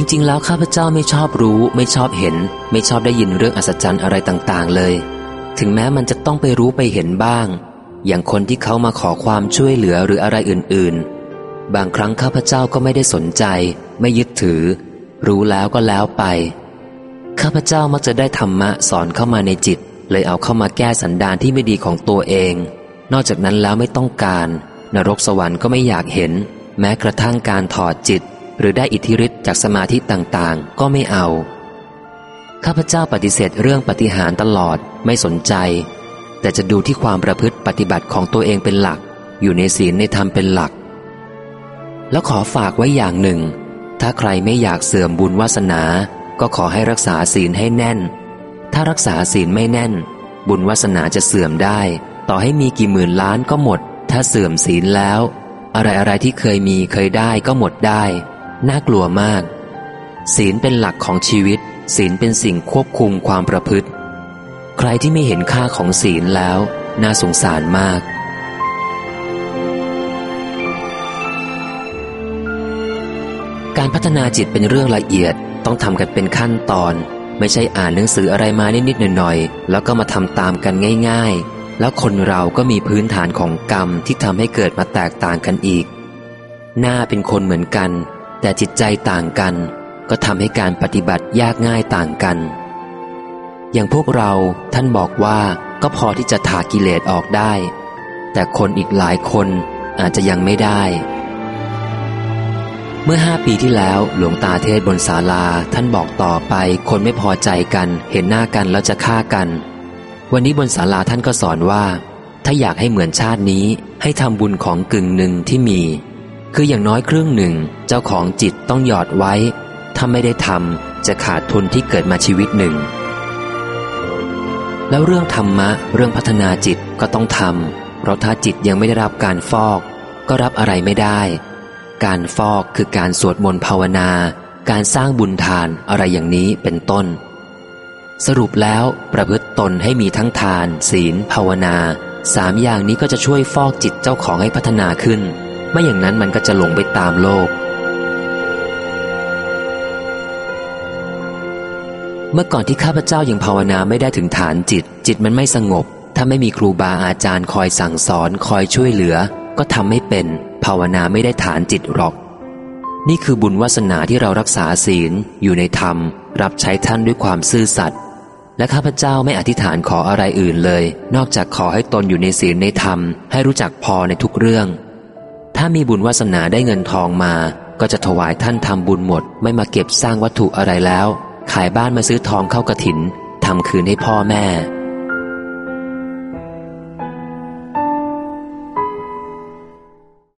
จริง ๆ แล้วข้าพเจ้าไม่ชอบรู้ ไม่ชอบเห็น ไม่ชอบได้ยินเรื่องอัศจรรย์อะไรต่างๆ เลย ถึงแม้มันจะต้องไปรู้ไปเห็นบ้าง อย่างคนที่เขามาขอความช่วยเหลือหรืออะไรอื่น ๆ บางครั้งข้าพเจ้าก็ไม่ได้สนใจ ไม่ยึดถือ รู้แล้วก็แล้วไป ข้าพเจ้ามักจะได้ธรรมะสอนเข้ามาในจิต เลยเอาเข้ามาแก้สันดานที่ไม่ดีของตัวเอง นอกจากนั้นแล้วไม่ต้องการ นรกสวรรค์ก็ไม่อยากเห็น แม้กระทั่งการถอดจิต หรือได้อิทธิฤทธิ์จากสมาธิต่างๆ ก็ไม่เอา ข้าพเจ้าปฏิเสธเรื่องปฏิหารตลอดไม่สนใจ แต่จะดูที่ความประพฤติปฏิบัติของตัวเองเป็นหลัก อยู่ในศีลในธรรมเป็นหลัก แล้วขอฝากไว้อย่างหนึ่ง ถ้าใครไม่อยากเสื่อมบุญวาสนา ก็ขอให้รักษาศีลให้แน่น ถ้ารักษาศีลไม่แน่น บุญวาสนาจะเสื่อมได้ ต่อให้มีกี่หมื่นล้านก็หมด ถ้าเสื่อมศีลแล้ว อะไรอะไรที่เคยมีเคยได้ก็หมดได้ น่ากลัวมาก ศีลเป็นหลักของชีวิต ศีลเป็นสิ่งควบคุมความประพฤติ ใครที่ไม่เห็นค่าของศีลแล้ว น่าสงสารมากการพัฒนาจิตเป็นเรื่องละเอียดต้องทำกันเป็นขั้นตอน ไม่ใช่อ่านหนังสืออะไรมานิดๆหน่อยๆแล้วก็มาทำตามกันง่ายๆ แล้วคนเราก็มีพื้นฐานของกรรมที่ทำให้เกิดมาแตกต่างกันอีก หน้าเป็นคนเหมือนกัน แต่จิตใจต่างกัน ก็ทำให้การปฏิบัติยากง่ายต่างกัน อย่างพวกเราท่านบอกว่าก็พอที่จะถากิเลสออกได้ แต่คนอีกหลายคนอาจจะยังไม่ได้ เมื่อห้าปีที่แล้วหลวงตาเทศบนศาลาท่านบอกต่อไป คนไม่พอใจกันเห็นหน้ากันแล้วจะฆ่ากัน วันนี้บนศาลาท่านก็สอนว่า ถ้าอยากให้เหมือนชาตินี้ให้ทำบุญของกึ่งหนึ่งที่มี คืออย่างน้อยครึ่งหนึ่งเจ้าของจิตต้องหยอดไว้ ถ้าไม่ได้ทำจะขาดทุนที่เกิดมาชีวิตหนึ่ง แล้วเรื่องธรรมะเรื่องพัฒนาจิตก็ต้องทำเพราะถ้าจิตยังไม่ได้รับการฟอก ก็รับอะไรไม่ได้ การฟอกคือการสวดมนต์ภาวนา การสร้างบุญทานอะไรอย่างนี้เป็นต้น สรุปแล้วประพฤติตนให้มีทั้งทาน ศีล ภาวนาสามอย่างนี้ก็จะช่วยฟอกจิตเจ้าของให้พัฒนาขึ้น ไม่อย่างนั้นมันก็จะหลงไปตามโลก เมื่อก่อนที่ข้าพเจ้ายังภาวนาไม่ได้ถึงฐานจิต จิตมันไม่สงบ ถ้าไม่มีครูบาอาจารย์คอยสั่งสอน คอยช่วยเหลือ ก็ทำไม่เป็น ภาวนาไม่ได้ฐานจิตหรอก นี่คือบุญวาสนาที่เรารักษาศีล อยู่ในธรรม รับใช้ท่านด้วยความซื่อสัตย์และข้าพเจ้าไม่อธิษฐานขออะไรอื่นเลย นอกจากขอให้ตนอยู่ในศีลในธรรม ให้รู้จักพอในทุกเรื่อง ถ้ามีบุญวาสนาได้เงินทองมา ก็จะถวายท่านทำบุญหมด ไม่มาเก็บสร้างวัตถุอะไรแล้ว ขายบ้านมาซื้อทองเข้ากระถินทำคืนให้พ่อแม่